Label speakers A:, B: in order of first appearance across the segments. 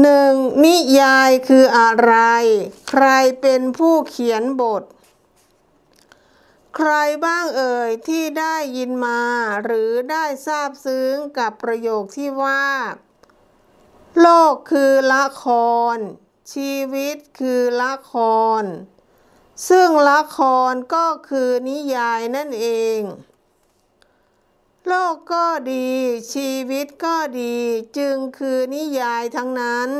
A: หนึ่งนิยายคืออะไร ใครเป็นผู้เขียนบท ใครบ้างเอ่ยที่ได้ยินมา หรือได้ทราบซึ้งกับประโยคที่ว่า โลกคือละคร ชีวิตคือละคร ซึ่งละครก็คือนิยายนั่นเอง โลกก็ดี ชีวิตก็ดี จึงคือนิยายทั้งนั้น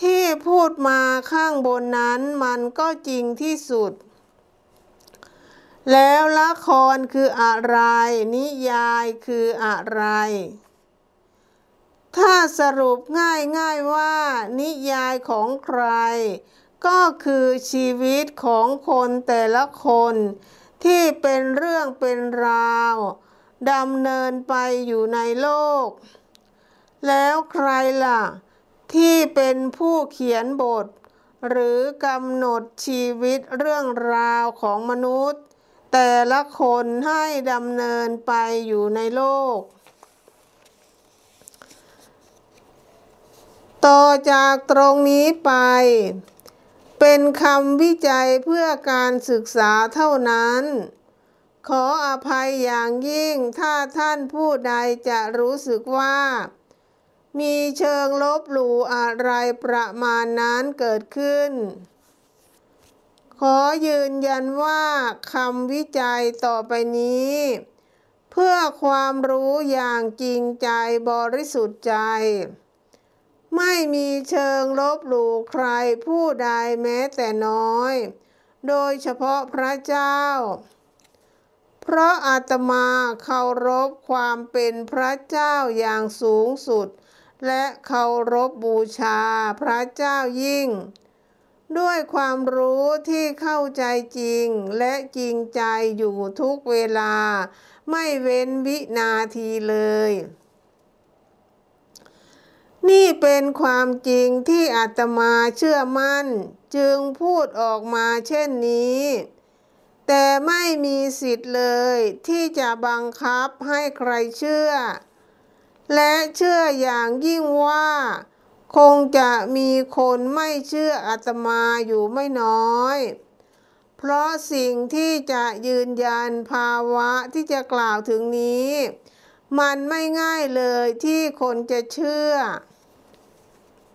A: ที่พูดมาข้างบนนั้นมันก็จริงที่สุด แล้วละครคืออะไร นิยายคืออะไร ถ้าสรุปง่ายๆว่า นิยายของใคร ก็คือชีวิตของคนแต่ละคนที่เป็นเรื่องเป็นราว ดำเนินไปอยู่ในโลก แล้วใครล่ะ ที่เป็นผู้เขียนบท หรือกำหนดชีวิตเรื่องราวของมนุษย์ แต่ละคนให้ดำเนินไปอยู่ในโลก ต่อจากตรงนี้ไป เป็นคำวิจัยเพื่อการศึกษาเท่านั้น ขออภัยอย่างยิ่งถ้าท่านผู้ใดจะรู้สึกว่า มีเชิงลบหลู่อะไรประมาณนั้นเกิดขึ้น ขอยืนยันว่าคำวิจัยต่อไปนี้ เพื่อความรู้อย่างจริงใจบริสุทธิ์ใจ ไม่มีเชิงลบหลู่ใครผู้ใดแม้แต่น้อย โดยเฉพาะพระเจ้า เพราะอาตมาเคารพความเป็นพระเจ้าอย่างสูงสุด และเคารพบูชาพระเจ้ายิ่ง ด้วยความรู้ที่เข้าใจจริงและจริงใจอยู่ทุกเวลา ไม่เว้นวินาทีเลย นี่เป็นความจริงที่อาตมาเชื่อมั่น จึงพูดออกมาเช่นนี้ แต่ไม่มีสิทธิ์เลย ที่จะบังคับให้ใครเชื่อ และเชื่ออย่างยิ่งว่า คงจะมีคนไม่เชื่ออาตมาอยู่ไม่น้อย เพราะสิ่งที่จะยืนยันภาวะที่จะกล่าวถึงนี้ มันไม่ง่ายเลยที่คนจะเชื่อ